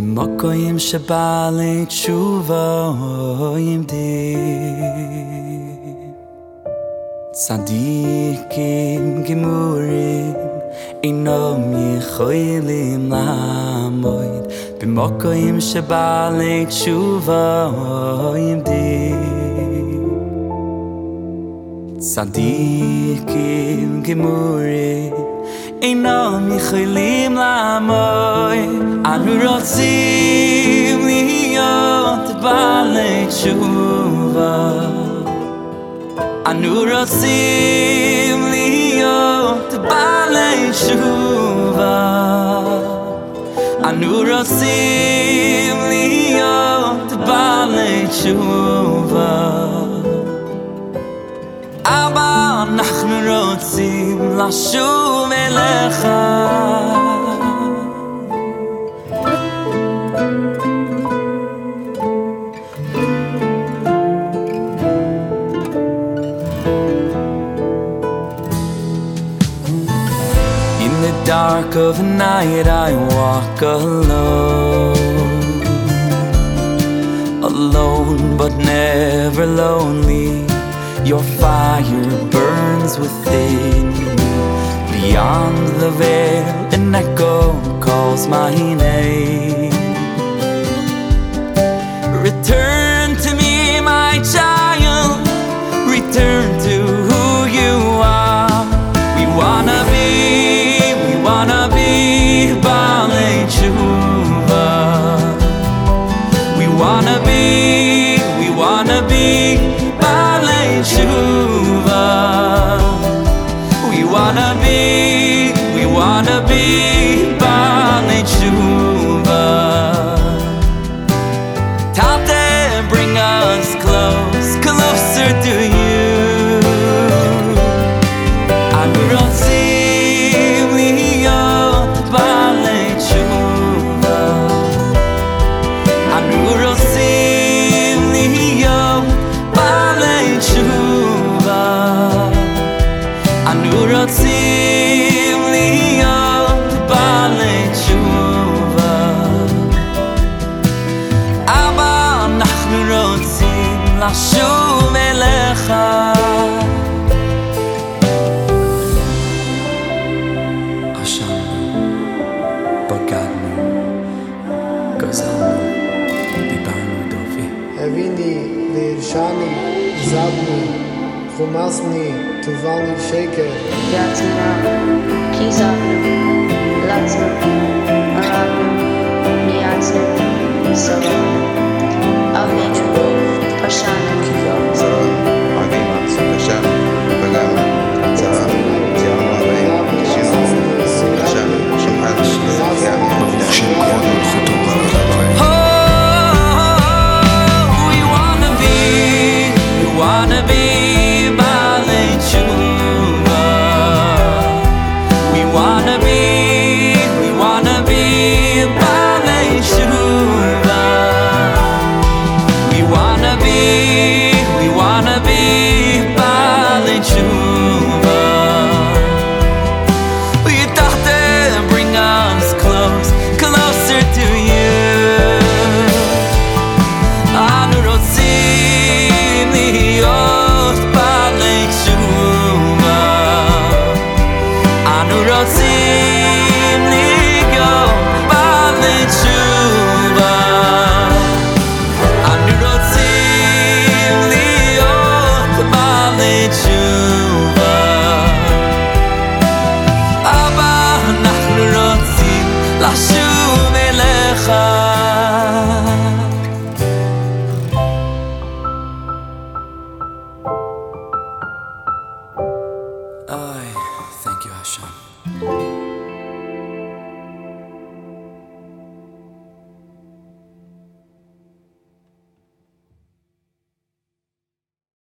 במוקויים שבא לתשובה ימדי צדיקים גמורים אינם יכולים לעמוד במוקויים שבא לתשובה ימדי צדיקים גמורים אינם יכולים לעמוד אנו רוצים להיות בעלי תשובה. אנו רוצים להיות בעלי תשובה. אנו רוצים להיות בעלי תשובה לשוב אליך dark of the night I walk alone Alone but never lonely Your fire burns within me Beyond the veil an echo calls my name. Return Yeah.